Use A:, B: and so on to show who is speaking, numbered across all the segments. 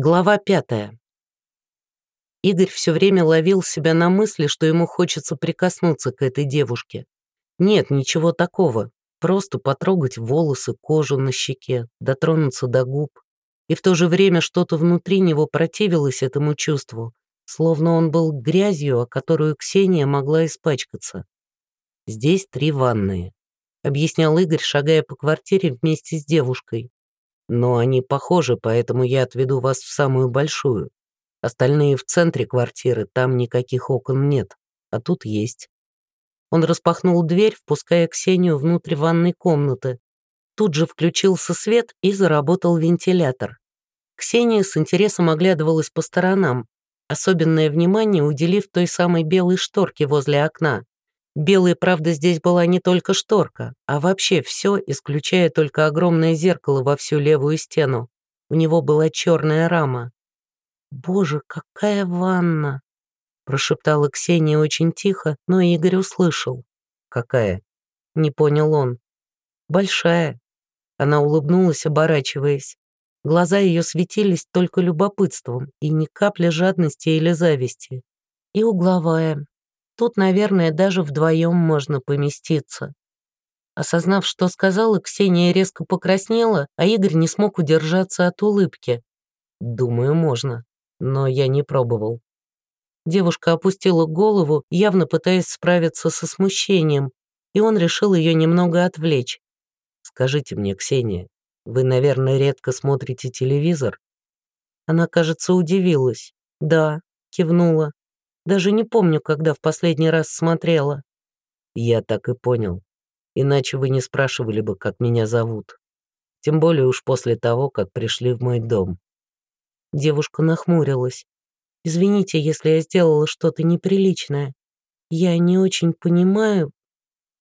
A: Глава пятая. Игорь все время ловил себя на мысли, что ему хочется прикоснуться к этой девушке. Нет, ничего такого. Просто потрогать волосы, кожу на щеке, дотронуться до губ. И в то же время что-то внутри него противилось этому чувству, словно он был грязью, о которую Ксения могла испачкаться. «Здесь три ванные», — объяснял Игорь, шагая по квартире вместе с девушкой. «Но они похожи, поэтому я отведу вас в самую большую. Остальные в центре квартиры, там никаких окон нет, а тут есть». Он распахнул дверь, впуская Ксению внутрь ванной комнаты. Тут же включился свет и заработал вентилятор. Ксения с интересом оглядывалась по сторонам, особенное внимание уделив той самой белой шторке возле окна. Белой, правда, здесь была не только шторка, а вообще все, исключая только огромное зеркало во всю левую стену. У него была черная рама. «Боже, какая ванна!» прошептала Ксения очень тихо, но Игорь услышал. «Какая?» — не понял он. «Большая». Она улыбнулась, оборачиваясь. Глаза ее светились только любопытством и ни капли жадности или зависти. И угловая. Тут, наверное, даже вдвоем можно поместиться. Осознав, что сказала, Ксения резко покраснела, а Игорь не смог удержаться от улыбки. «Думаю, можно, но я не пробовал». Девушка опустила голову, явно пытаясь справиться со смущением, и он решил ее немного отвлечь. «Скажите мне, Ксения, вы, наверное, редко смотрите телевизор?» Она, кажется, удивилась. «Да», — кивнула. «Даже не помню, когда в последний раз смотрела». «Я так и понял. Иначе вы не спрашивали бы, как меня зовут. Тем более уж после того, как пришли в мой дом». Девушка нахмурилась. Извините, если я сделала что-то неприличное. Я не очень понимаю...»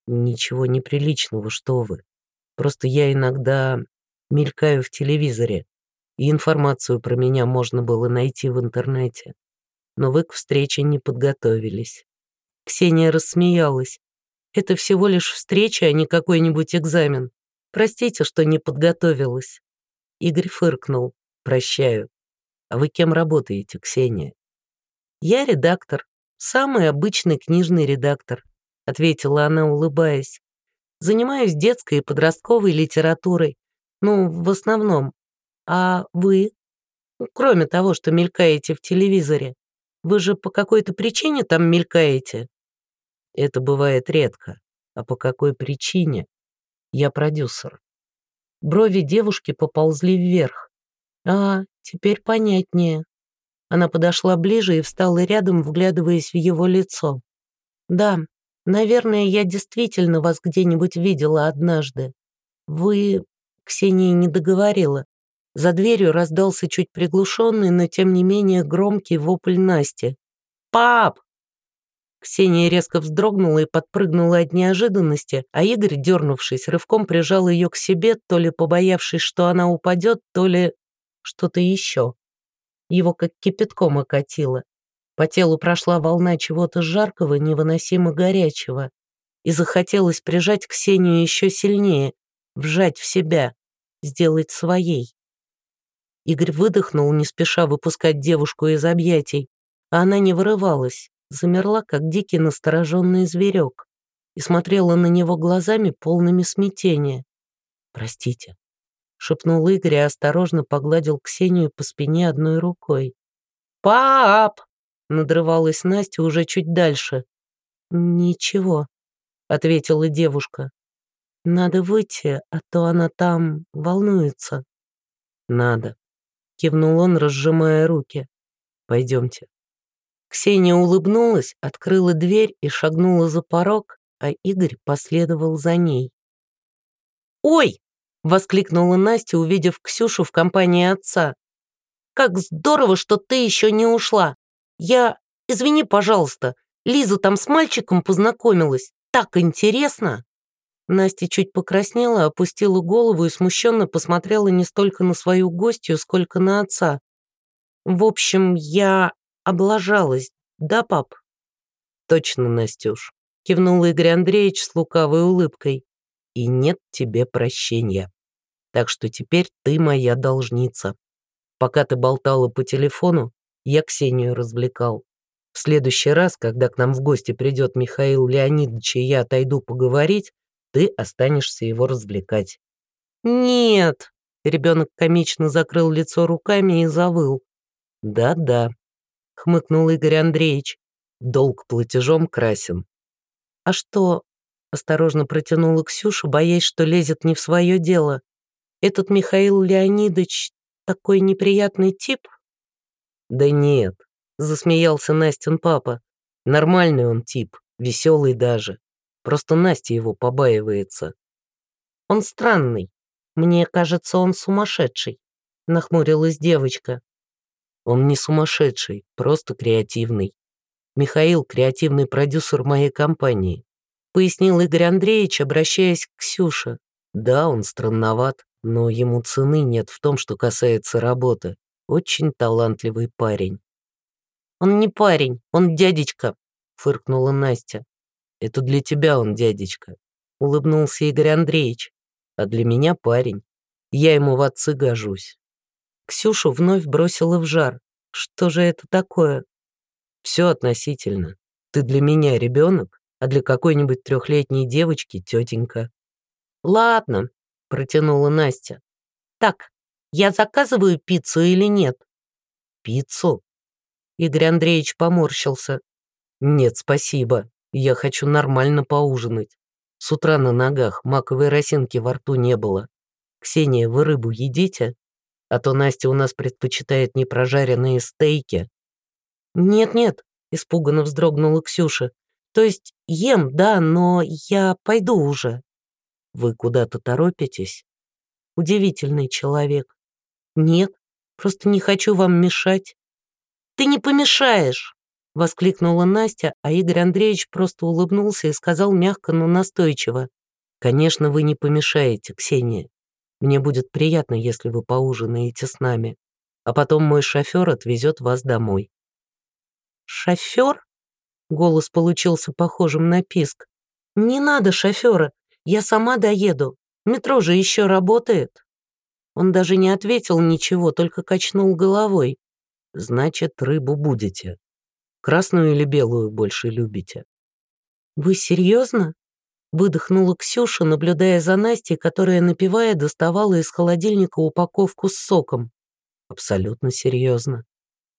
A: «Ничего неприличного, что вы. Просто я иногда мелькаю в телевизоре, и информацию про меня можно было найти в интернете. Но вы к встрече не подготовились». Ксения рассмеялась. «Это всего лишь встреча, а не какой-нибудь экзамен. Простите, что не подготовилась». Игорь фыркнул. «Прощаю. А вы кем работаете, Ксения? Я редактор, самый обычный книжный редактор, ответила она, улыбаясь. Занимаюсь детской и подростковой литературой. Ну, в основном. А вы? Кроме того, что мелькаете в телевизоре. Вы же по какой-то причине там мелькаете? Это бывает редко. А по какой причине? Я продюсер. Брови девушки поползли вверх. А, Теперь понятнее. Она подошла ближе и встала рядом, вглядываясь в его лицо. «Да, наверное, я действительно вас где-нибудь видела однажды. Вы...» Ксения не договорила. За дверью раздался чуть приглушенный, но тем не менее громкий вопль Насти. «Пап!» Ксения резко вздрогнула и подпрыгнула от неожиданности, а Игорь, дернувшись, рывком прижал ее к себе, то ли побоявшись, что она упадет, то ли что-то еще. Его как кипятком окатило. По телу прошла волна чего-то жаркого, невыносимо горячего. И захотелось прижать Ксению еще сильнее, вжать в себя, сделать своей. Игорь выдохнул, не спеша выпускать девушку из объятий, а она не вырывалась, замерла, как дикий настороженный зверек, и смотрела на него глазами, полными смятения. «Простите», шепнул Игорь и осторожно погладил Ксению по спине одной рукой. «Пап!» — надрывалась Настя уже чуть дальше. «Ничего», — ответила девушка. «Надо выйти, а то она там волнуется». «Надо», — кивнул он, разжимая руки. «Пойдемте». Ксения улыбнулась, открыла дверь и шагнула за порог, а Игорь последовал за ней. «Ой!» Воскликнула Настя, увидев Ксюшу в компании отца. «Как здорово, что ты еще не ушла! Я... Извини, пожалуйста, Лиза там с мальчиком познакомилась. Так интересно!» Настя чуть покраснела, опустила голову и смущенно посмотрела не столько на свою гостью, сколько на отца. «В общем, я облажалась, да, пап?» «Точно, Настюш», — кивнул Игорь Андреевич с лукавой улыбкой. «И нет тебе прощения» так что теперь ты моя должница». Пока ты болтала по телефону, я Ксению развлекал. В следующий раз, когда к нам в гости придет Михаил Леонидович, и я отойду поговорить, ты останешься его развлекать».
B: «Нет!» — ребенок комично закрыл лицо руками и завыл.
A: «Да-да», — хмыкнул Игорь Андреевич. «Долг платежом красен».
B: «А что?» — осторожно протянула Ксюша, боясь, что лезет не в свое дело. «Этот Михаил Леонидович такой неприятный тип?»
A: «Да нет», — засмеялся Настин папа. «Нормальный он тип, веселый даже. Просто Настя его побаивается».
B: «Он странный. Мне кажется, он сумасшедший», — нахмурилась девочка.
A: «Он не сумасшедший, просто креативный. Михаил — креативный продюсер моей компании», — пояснил Игорь Андреевич, обращаясь к Ксюше. «Да, он странноват, но ему цены нет в том, что касается работы. Очень талантливый парень».
B: «Он не парень, он дядечка», — фыркнула Настя.
A: «Это для тебя он дядечка», — улыбнулся Игорь Андреевич. «А для меня парень. Я ему в отцы гожусь».
B: Ксюшу вновь бросила в жар. Что же это такое?
A: Все относительно. Ты для меня ребенок, а для какой-нибудь трехлетней девочки тетенька.
B: Ладно, протянула Настя. Так, я заказываю пиццу или нет?
A: Пиццу?
B: Игорь Андреевич поморщился.
A: Нет, спасибо. Я хочу нормально поужинать. С утра на ногах маковой росинки во рту не было. Ксения, вы рыбу едите? А то Настя у нас предпочитает не прожаренные стейки.
B: Нет-нет, испуганно вздрогнула Ксюша. То есть ем, да, но я пойду уже.
A: Вы куда-то торопитесь?
B: Удивительный человек. Нет, просто не хочу вам мешать. Ты не помешаешь, воскликнула Настя, а Игорь Андреевич просто улыбнулся и сказал мягко, но настойчиво.
A: Конечно, вы не помешаете, Ксения. Мне будет приятно, если вы поужинаете с нами. А потом мой шофер отвезет вас домой.
B: Шофер? Голос получился похожим на писк. Не надо шофера, я сама доеду. Метро же еще работает». Он даже не ответил ничего, только качнул головой.
A: «Значит, рыбу будете. Красную или белую больше любите?»
B: «Вы серьезно?» Выдохнула Ксюша, наблюдая за Настей, которая, напивая, доставала из холодильника упаковку с соком.
A: «Абсолютно серьезно.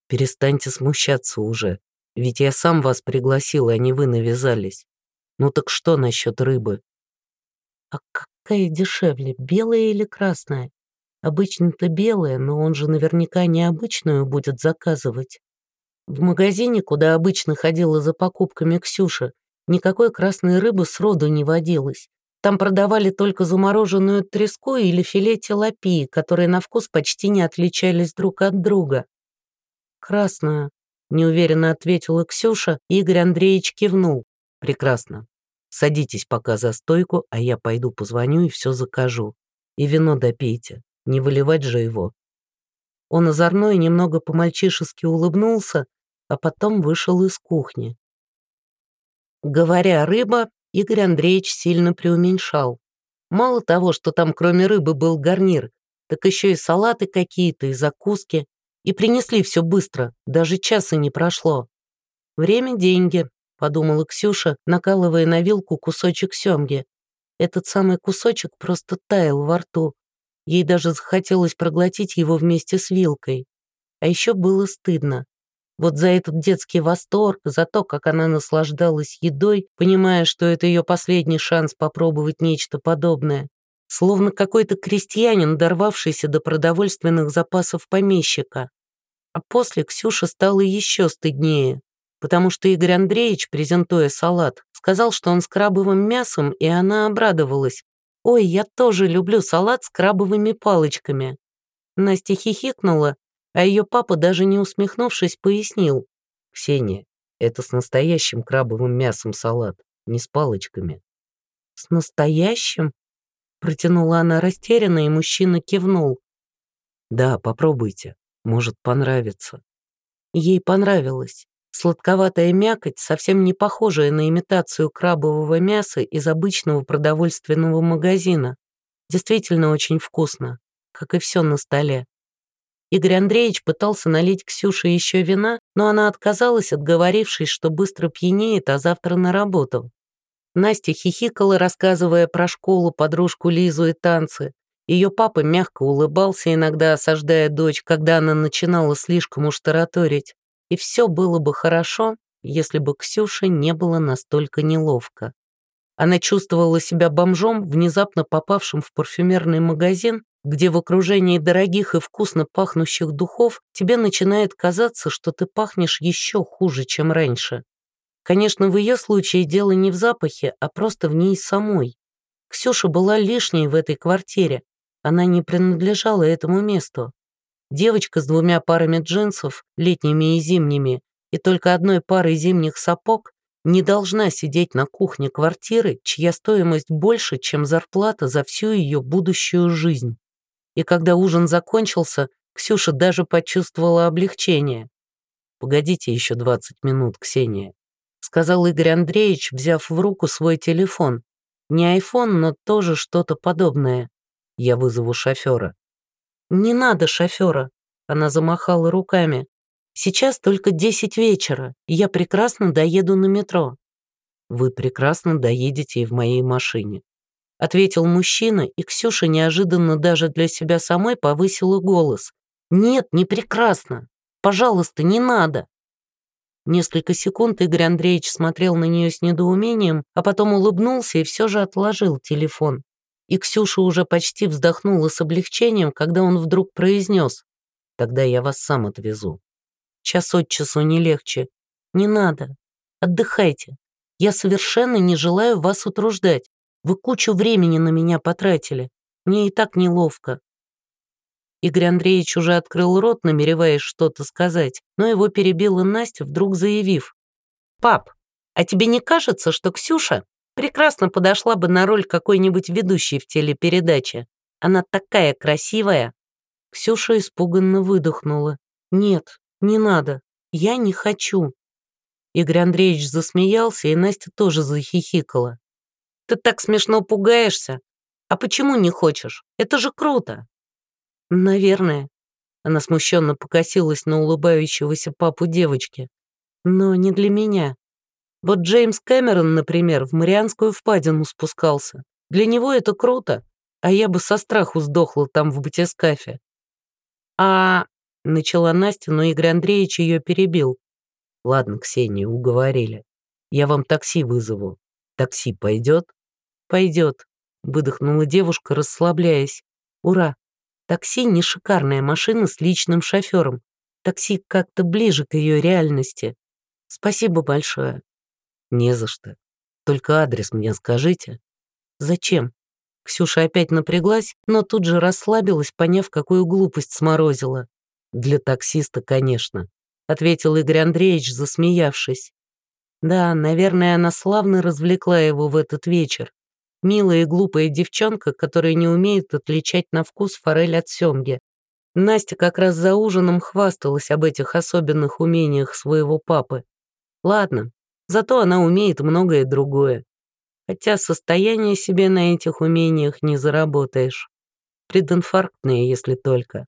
A: Перестаньте смущаться уже, ведь я сам вас пригласил, а не вы навязались. Ну так что насчет рыбы?
B: А какая дешевле, белая или красная? Обычно-то белая, но он же наверняка необычную будет заказывать. В магазине, куда обычно ходила за покупками Ксюша, никакой красной рыбы сроду не водилось. Там продавали только замороженную треску или филе тилапии, которые на вкус почти не отличались друг от друга. «Красную», — неуверенно ответила Ксюша, и Игорь Андреевич кивнул.
A: «Прекрасно. Садитесь пока за стойку, а я пойду позвоню и все закажу. И вино допейте, не выливать же его».
B: Он озорной немного по-мальчишески улыбнулся, а потом вышел из кухни. Говоря «рыба», Игорь Андреевич сильно преуменьшал. Мало того, что там кроме рыбы был гарнир, так еще и салаты какие-то, и закуски. И принесли все быстро, даже часа не прошло. Время – деньги, подумала Ксюша, накалывая на вилку кусочек семги. Этот самый кусочек просто таял во рту. Ей даже захотелось проглотить его вместе с вилкой. А еще было стыдно. Вот за этот детский восторг, за то, как она наслаждалась едой, понимая, что это ее последний шанс попробовать нечто подобное. Словно какой-то крестьянин, дорвавшийся до продовольственных запасов помещика. А после Ксюша стала еще стыднее потому что Игорь Андреевич, презентуя салат, сказал, что он с крабовым мясом, и она обрадовалась. «Ой, я тоже люблю салат с крабовыми палочками». Настя хихикнула, а ее папа, даже не усмехнувшись, пояснил.
A: «Ксения, это с настоящим крабовым мясом салат, не с палочками».
B: «С настоящим?» Протянула она растерянно, и мужчина кивнул.
A: «Да, попробуйте, может понравится».
B: Ей понравилось. Сладковатая мякоть, совсем не похожая на имитацию крабового мяса из обычного продовольственного магазина. Действительно очень вкусно, как и все на столе.
A: Игорь Андреевич пытался налить Ксюше еще вина, но она отказалась, отговорившись, что быстро пьянеет, а завтра на работу. Настя хихикала, рассказывая про школу, подружку Лизу и танцы. Ее папа мягко улыбался, иногда осаждая дочь, когда она начинала слишком уж тараторить. И все было бы хорошо, если бы Ксюше не было настолько неловко. Она чувствовала себя бомжом, внезапно попавшим в парфюмерный магазин, где в окружении дорогих и вкусно пахнущих духов тебе начинает казаться, что ты пахнешь еще хуже, чем раньше. Конечно, в ее случае дело не в запахе, а просто в ней самой. Ксюша была лишней в этой квартире. Она не принадлежала этому месту. Девочка с двумя парами джинсов, летними и зимними, и только одной парой зимних сапог не должна сидеть на кухне квартиры, чья стоимость больше, чем зарплата за всю ее будущую жизнь. И когда ужин закончился, Ксюша даже почувствовала облегчение. «Погодите еще 20 минут, Ксения», — сказал Игорь Андреевич, взяв в руку свой телефон. Не айфон, но тоже что-то подобное. Я вызову шофера. «Не надо шофера», — она замахала руками. Сейчас только десять вечера, и я прекрасно доеду на метро». «Вы прекрасно доедете и в моей машине», — ответил мужчина, и Ксюша неожиданно даже для себя самой повысила голос. «Нет, не прекрасно. Пожалуйста, не надо». Несколько секунд Игорь Андреевич смотрел на нее с недоумением, а потом улыбнулся и все же отложил телефон. И Ксюша уже почти вздохнула с облегчением, когда он вдруг произнес «Тогда я вас сам отвезу». Час от часу не легче. Не надо. Отдыхайте. Я совершенно не желаю вас утруждать. Вы кучу времени на меня потратили. Мне и так неловко». Игорь Андреевич уже открыл рот, намереваясь что-то сказать, но его перебила Настя, вдруг заявив. «Пап, а тебе не кажется, что Ксюша прекрасно подошла бы на роль какой-нибудь ведущей в телепередаче? Она такая красивая!» Ксюша испуганно выдохнула. «Нет, «Не надо, я не хочу». Игорь Андреевич засмеялся, и Настя тоже захихикала. «Ты так смешно пугаешься. А почему не хочешь? Это же круто!» «Наверное». Она смущенно покосилась на улыбающегося папу девочки. «Но не для меня. Вот Джеймс Кэмерон, например, в Марианскую впадину спускался. Для него это круто, а я бы со страху сдохла там в батискафе. А Начала Настя, но Игорь Андреевич ее перебил. «Ладно, Ксения, уговорили. Я вам такси вызову. Такси пойдет?» «Пойдет», — выдохнула девушка, расслабляясь. «Ура! Такси не шикарная машина с личным шофером. Такси как-то ближе к ее реальности. Спасибо большое». «Не за что. Только адрес мне скажите». «Зачем?» Ксюша опять напряглась, но тут же расслабилась, поняв, какую глупость сморозила. «Для таксиста, конечно», — ответил Игорь Андреевич, засмеявшись. Да, наверное, она славно развлекла его в этот вечер. Милая и глупая девчонка, которая не умеет отличать на вкус форель от семги. Настя как раз за ужином хвасталась об этих особенных умениях своего папы. Ладно, зато она умеет многое другое. Хотя состояние себе на этих умениях не заработаешь. Прединфарктные, если только.